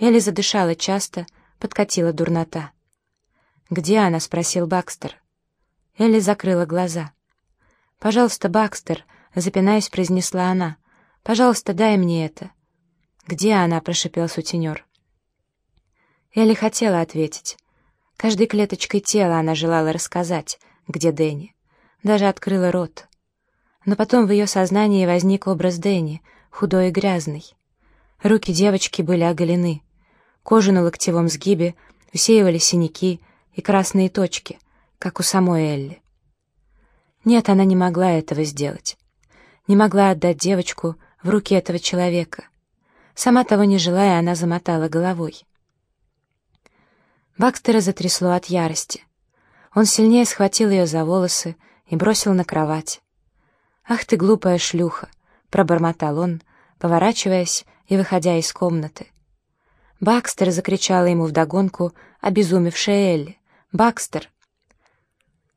Элли задышала часто, подкатила дурнота. «Где она?» — спросил Бакстер. Элли закрыла глаза. «Пожалуйста, Бакстер», — запинаясь, произнесла она. «Пожалуйста, дай мне это». «Где она?» — прошипел сутенер. Элли хотела ответить. Каждой клеточкой тела она желала рассказать, где Дэнни. Даже открыла рот. Но потом в ее сознании возник образ Дэнни, худой и грязный. Руки девочки были оголены. Кожу на локтевом сгибе усеивали синяки и красные точки, как у самой Элли. Нет, она не могла этого сделать. Не могла отдать девочку в руки этого человека. Сама того не желая, она замотала головой. Бакстера затрясло от ярости. Он сильнее схватил ее за волосы и бросил на кровать. «Ах ты, глупая шлюха!» — пробормотал он, поворачиваясь и выходя из комнаты. «Бакстер!» — закричала ему вдогонку обезумевшая Элли. «Бакстер!»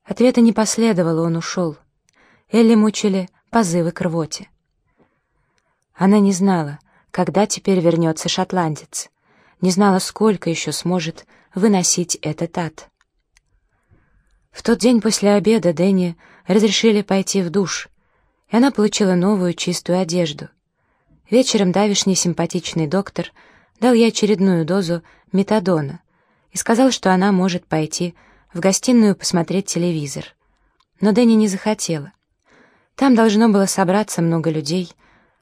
Ответа не последовало, он ушел. Элли мучили позывы к рвоте. Она не знала, когда теперь вернется шотландец. Не знала, сколько еще сможет выносить этот ад. В тот день после обеда Дэнни разрешили пойти в душ, и она получила новую чистую одежду. Вечером давишний симпатичный доктор дал ей очередную дозу метадона и сказал, что она может пойти в гостиную посмотреть телевизор. Но Дэнни не захотела. Там должно было собраться много людей.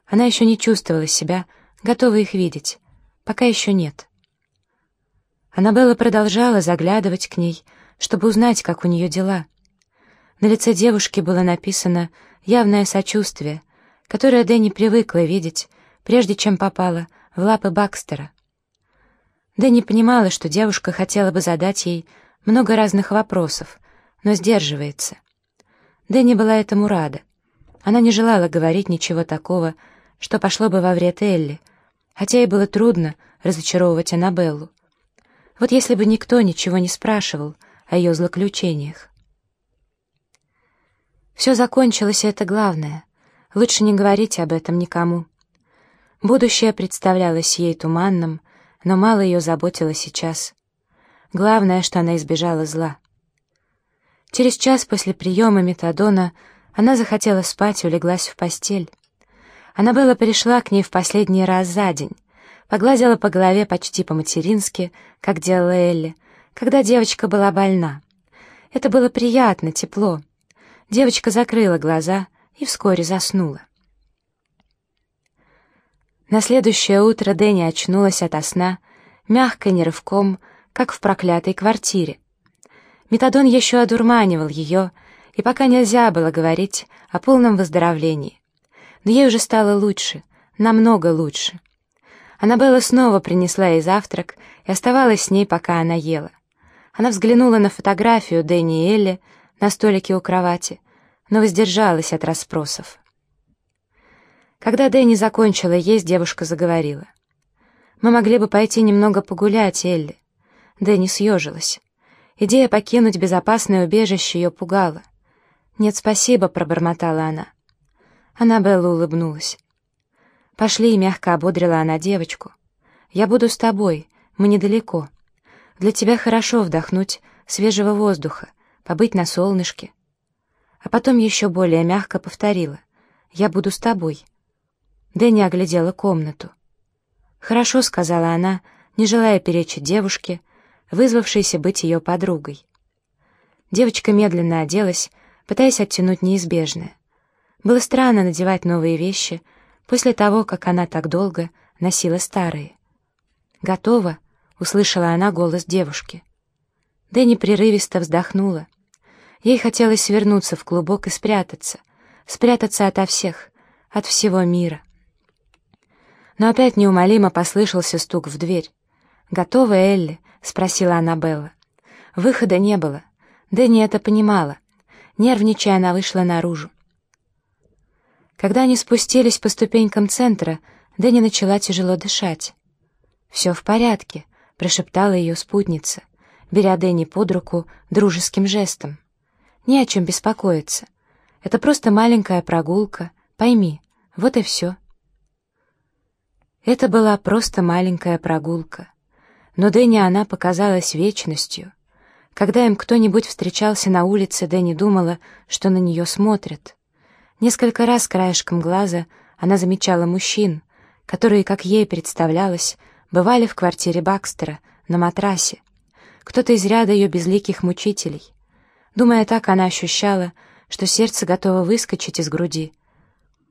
Она еще не чувствовала себя, готова их видеть. Пока еще нет. Аннабелла продолжала заглядывать к ней, чтобы узнать, как у нее дела. На лице девушки было написано явное сочувствие, которое Дэнни привыкла видеть, прежде чем попала в лапы Бакстера. Дэнни понимала, что девушка хотела бы задать ей много разных вопросов, но сдерживается. Дэнни была этому рада. Она не желала говорить ничего такого, что пошло бы во вред Элли, хотя ей было трудно разочаровывать Аннабеллу. Вот если бы никто ничего не спрашивал о ее злоключениях. Все закончилось, и это главное. Лучше не говорить об этом никому. Будущее представлялось ей туманным, но мало ее заботило сейчас. Главное, что она избежала зла. Через час после приема метадона она захотела спать и улеглась в постель. Она была пришла к ней в последний раз за день, погладила по голове почти по-матерински, как делала Элли, когда девочка была больна. Это было приятно, тепло. Девочка закрыла глаза и вскоре заснула. На следующее утро Дэнни очнулась ото сна, мягко, не рывком, как в проклятой квартире. Метадон еще одурманивал ее, и пока нельзя было говорить о полном выздоровлении. Но ей уже стало лучше, намного лучше. Аннабелла снова принесла ей завтрак и оставалась с ней, пока она ела. Она взглянула на фотографию Дэнни и Элли на столике у кровати, но воздержалась от расспросов. Когда Дэнни закончила есть, девушка заговорила. «Мы могли бы пойти немного погулять, Элли». Дэнни съежилась. Идея покинуть безопасное убежище ее пугала. «Нет, спасибо», — пробормотала она. Аннабелла улыбнулась. «Пошли», — мягко ободрила она девочку. «Я буду с тобой, мы недалеко. Для тебя хорошо вдохнуть свежего воздуха, побыть на солнышке». А потом еще более мягко повторила. «Я буду с тобой». Дэнни оглядела комнату. «Хорошо», — сказала она, не желая перечить девушке, вызвавшейся быть ее подругой. Девочка медленно оделась, пытаясь оттянуть неизбежное. Было странно надевать новые вещи — после того, как она так долго носила старые. «Готово!» — услышала она голос девушки. Дэнни прерывисто вздохнула. Ей хотелось свернуться в клубок и спрятаться, спрятаться ото всех, от всего мира. Но опять неумолимо послышался стук в дверь. «Готова, Элли?» — спросила Аннабелла. Выхода не было. Дэнни это понимала. Нервничая, она вышла наружу. Когда они спустились по ступенькам центра, Дэнни начала тяжело дышать. «Все в порядке», — прошептала ее спутница, беря Дэнни под руку дружеским жестом. «Не о чем беспокоиться. Это просто маленькая прогулка, пойми, вот и все». Это была просто маленькая прогулка. Но Дэнни она показалась вечностью. Когда им кто-нибудь встречался на улице, Дэнни думала, что на нее смотрят. Несколько раз краешком глаза она замечала мужчин, которые, как ей представлялось, бывали в квартире Бакстера, на матрасе. Кто-то из ряда ее безликих мучителей. Думая так, она ощущала, что сердце готово выскочить из груди,